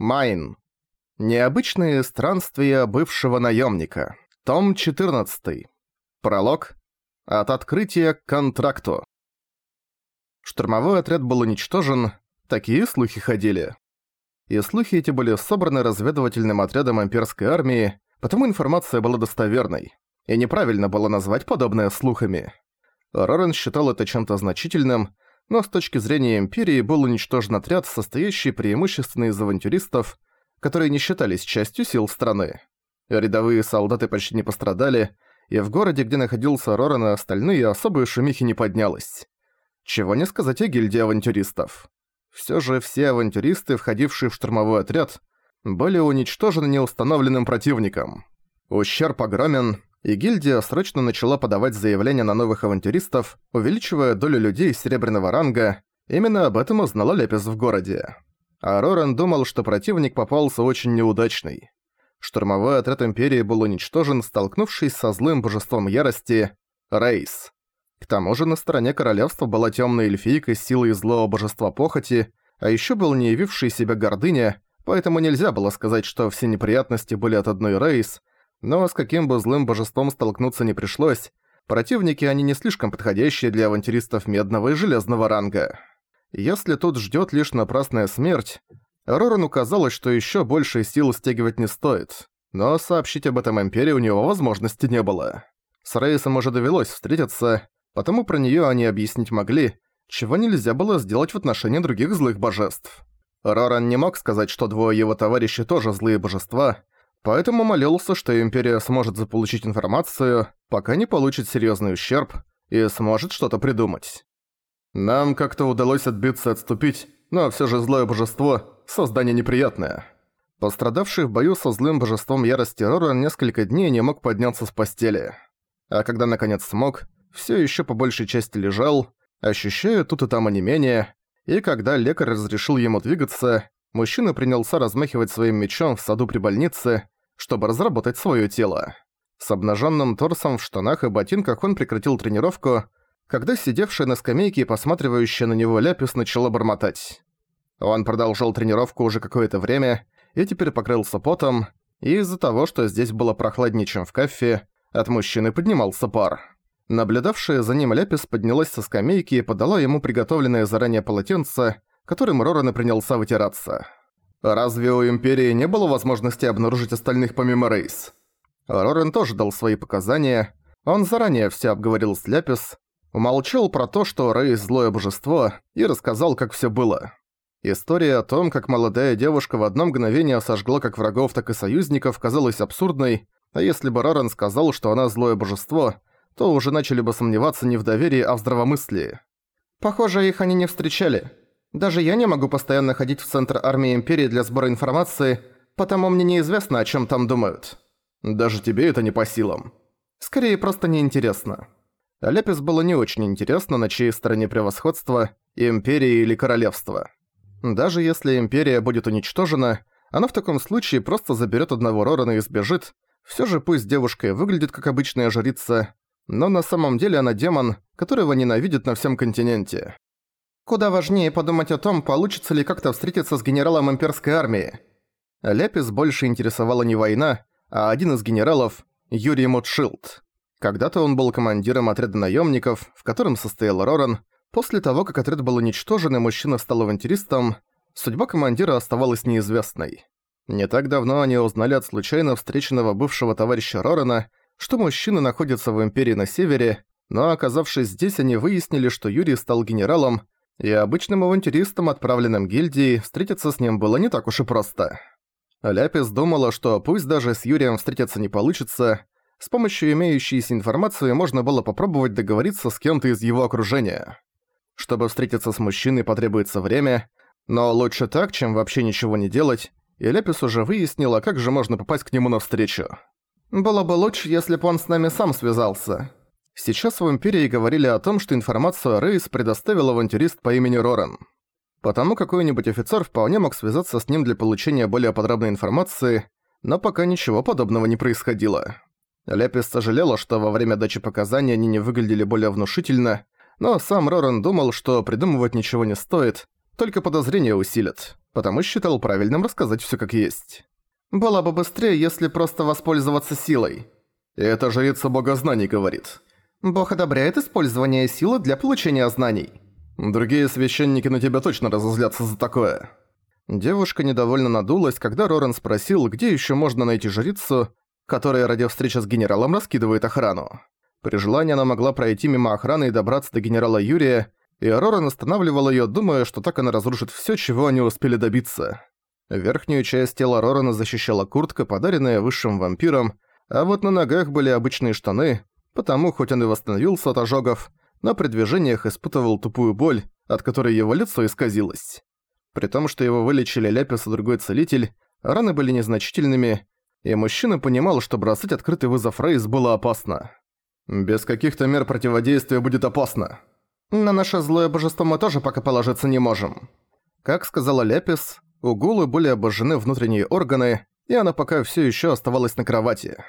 Майн. Необычные странствия бывшего наемника. Том 14. Пролог. От открытия к контракту. Штурмовой отряд был уничтожен, такие слухи ходили. И слухи эти были собраны разведывательным отрядом имперской армии, потому информация была достоверной, и неправильно было назвать подобное слухами. Рорен считал это чем-то значительным, но с точки зрения Империи был уничтожен отряд, состоящий преимущественно из авантюристов, которые не считались частью сил страны. Рядовые солдаты почти не пострадали, и в городе, где находился Роран и остальные, особые шумихи не поднялось. Чего не сказать о гильдии авантюристов. Всё же все авантюристы, входившие в штурмовой отряд, были уничтожены неустановленным противником. Ущерб огромен, и гильдия срочно начала подавать заявления на новых авантюристов, увеличивая долю людей серебряного ранга. Именно об этом узнала Лепис в городе. А Рорен думал, что противник попался очень неудачный. Штурмовой отряд Империи был уничтожен, столкнувшись со злым божеством ярости – Рейс. К тому же на стороне королевства была темная эльфийка с силой злого божества похоти, а еще был не явивший себя гордыня, поэтому нельзя было сказать, что все неприятности были от одной Рейс, но с каким бы злым божеством столкнуться не пришлось, противники они не слишком подходящие для авантюристов медного и железного ранга. Если тут ждёт лишь напрасная смерть, Рорану казалось, что ещё больше сил стягивать не стоит, но сообщить об этом Империи у него возможности не было. С Рейсом уже довелось встретиться, потому про неё они объяснить могли, чего нельзя было сделать в отношении других злых божеств. Роран не мог сказать, что двое его товарищей тоже злые божества, Поэтому молился, что Империя сможет заполучить информацию, пока не получит серьезный ущерб, и сможет что-то придумать. Нам как-то удалось отбиться и отступить, но все же злое божество – создание неприятное. Пострадавший в бою со злым божеством ярости Роран несколько дней не мог подняться с постели. А когда наконец смог, все еще по большей части лежал, ощущая тут и там онемение, и когда лекарь разрешил ему двигаться, мужчина принялся размахивать своим мечом в саду при больнице, чтобы разработать свое тело. С обнаженным торсом в штанах и ботинках он прекратил тренировку, когда сидевшая на скамейке и посматривающая на него Ляпис начала бормотать. Он продолжал тренировку уже какое-то время и теперь покрылся потом, и из-за того, что здесь было прохладнее, чем в кафе, от мужчины поднимался пар. Наблюдавшая за ним Ляпис поднялась со скамейки и подала ему приготовленное заранее полотенце, которым Роран и принялся вытираться. Разве у Империи не было возможности обнаружить остальных помимо Рейс? Рорен тоже дал свои показания. Он заранее все обговорил с Ляпис, умолчал про то, что Рейс – злое божество, и рассказал, как все было. История о том, как молодая девушка в одно мгновение сожгла как врагов, так и союзников, казалась абсурдной, а если бы Рорен сказал, что она злое божество, то уже начали бы сомневаться не в доверии, а в здравомыслии. «Похоже, их они не встречали», даже я не могу постоянно ходить в центр армии Империи для сбора информации, потому мне неизвестно, о чем там думают. Даже тебе это не по силам. Скорее, просто неинтересно. Лепис было не очень интересно, на чьей стороне превосходство, Империи или Королевства. Даже если Империя будет уничтожена, она в таком случае просто заберет одного Рорана и сбежит. Все же пусть девушка и выглядит как обычная жрица, но на самом деле она демон, которого ненавидят на всем континенте. Куда важнее подумать о том, получится ли как-то встретиться с генералом имперской армии. Ляпис больше интересовала не война, а один из генералов – Юрий Мутшилд. Когда-то он был командиром отряда наемников, в котором состоял Роран. После того, как отряд был уничтожен и мужчина стал авантюристом, судьба командира оставалась неизвестной. Не так давно они узнали от случайно встреченного бывшего товарища Рорана, что мужчина находится в Империи на севере, но оказавшись здесь, они выяснили, что Юрий стал генералом, и обычным авантюристам, отправленным гильдией, встретиться с ним было не так уж и просто. Ляпис думала, что пусть даже с Юрием встретиться не получится, с помощью имеющейся информации можно было попробовать договориться с кем-то из его окружения. Чтобы встретиться с мужчиной потребуется время, но лучше так, чем вообще ничего не делать, и Ляпис уже выяснила, как же можно попасть к нему навстречу. «Было бы лучше, если бы он с нами сам связался», Сейчас в Империи говорили о том, что информацию Рейс предоставил авантюрист по имени Роран. Потому какой-нибудь офицер вполне мог связаться с ним для получения более подробной информации, но пока ничего подобного не происходило. Лепис сожалела, что во время дачи показаний они не выглядели более внушительно, но сам Роран думал, что придумывать ничего не стоит, только подозрения усилят, потому считал правильным рассказать всё как есть. Было бы быстрее, если просто воспользоваться силой. И это жрица бога знаний говорит. Бог одобряет использование силы для получения знаний. Другие священники на тебя точно разозлятся за такое. Девушка недовольно надулась, когда Роран спросил, где ещё можно найти жрицу, которая ради встречи с генералом раскидывает охрану. При желании она могла пройти мимо охраны и добраться до генерала Юрия, и Роран останавливал её, думая, что так она разрушит всё, чего они успели добиться. Верхнюю часть тела Рорана защищала куртка, подаренная высшим вампиром, а вот на ногах были обычные штаны, потому хоть он и восстановился от ожогов, на при движениях испытывал тупую боль, от которой его лицо исказилось. При том, что его вылечили Ляпис и другой целитель, раны были незначительными, и мужчина понимал, что бросать открытый вызов Рейс было опасно. «Без каких-то мер противодействия будет опасно. На наше злое божество мы тоже пока положиться не можем». Как сказала Ляпис, у Гулы были обожжены внутренние органы, и она пока все еще оставалась на кровати.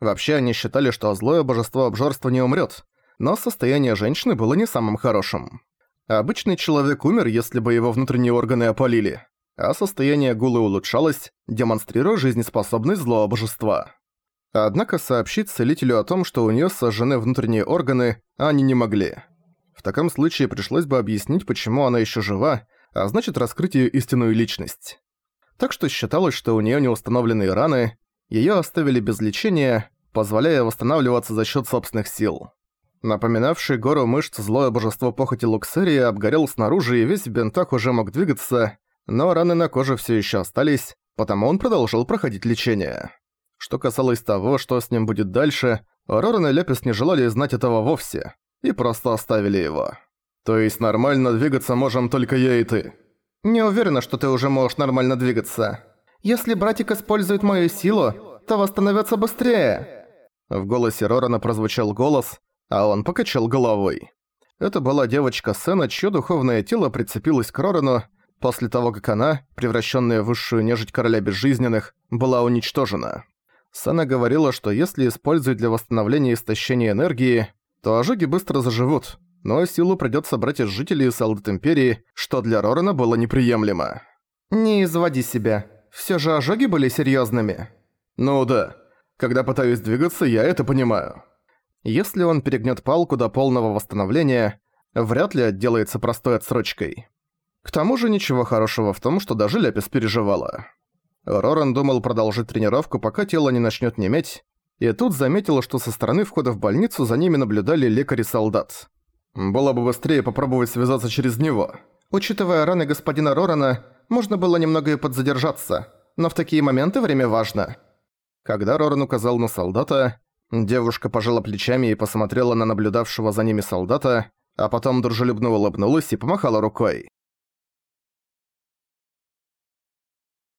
Вообще они считали, что злое божество обжорства не умрет, но состояние женщины было не самым хорошим. Обычный человек умер, если бы его внутренние органы опалили, а состояние Гулы улучшалось, демонстрируя жизнеспособность злого божества. Однако сообщить целителю о том, что у нее сожжены внутренние органы, они не могли. В таком случае пришлось бы объяснить, почему она еще жива, а значит раскрыть её истинную личность. Так что считалось, что у неё не установленные раны, её оставили без лечения, позволяя восстанавливаться за счёт собственных сил. Напоминавший гору мышц злое божество похоти Луксерии обгорел снаружи и весь в бинтах уже мог двигаться, но раны на коже всё ещё остались, потому он продолжил проходить лечение. Что касалось того, что с ним будет дальше, Роран и Лепис не желали знать этого вовсе, и просто оставили его. То есть нормально двигаться можем только я и ты. Не уверена, что ты уже можешь нормально двигаться. Если братик использует мою силу, то восстановится быстрее. В голосе Рорана прозвучал голос, а он покачал головой. Это была девочка Сена, чье духовное тело прицепилось к Рорану после того, как она, превращенная в высшую нежить короля безжизненных, была уничтожена. Сена говорила, что если использовать для восстановления истощения энергии, то ожоги быстро заживут, но силу придётся брать из жителей и солдат Империи, что для Рорана было неприемлемо. «Не изводи себя. Всё же ожоги были серьёзными». «Ну да. Когда пытаюсь двигаться, я это понимаю». Если он перегнёт палку до полного восстановления, вряд ли отделается простой отсрочкой. К тому же ничего хорошего в том, что даже Ляпис переживала. Роран думал продолжить тренировку, пока тело не начнёт неметь, и тут заметил, что со стороны входа в больницу за ними наблюдали лекари-солдат. Было бы быстрее попробовать связаться через него. Учитывая раны господина Рорана, можно было немного и подзадержаться, но в такие моменты время важно. Когда Роран указал на солдата, девушка пожала плечами и посмотрела на наблюдавшего за ними солдата, а потом дружелюбно улыбнулась и помахала рукой.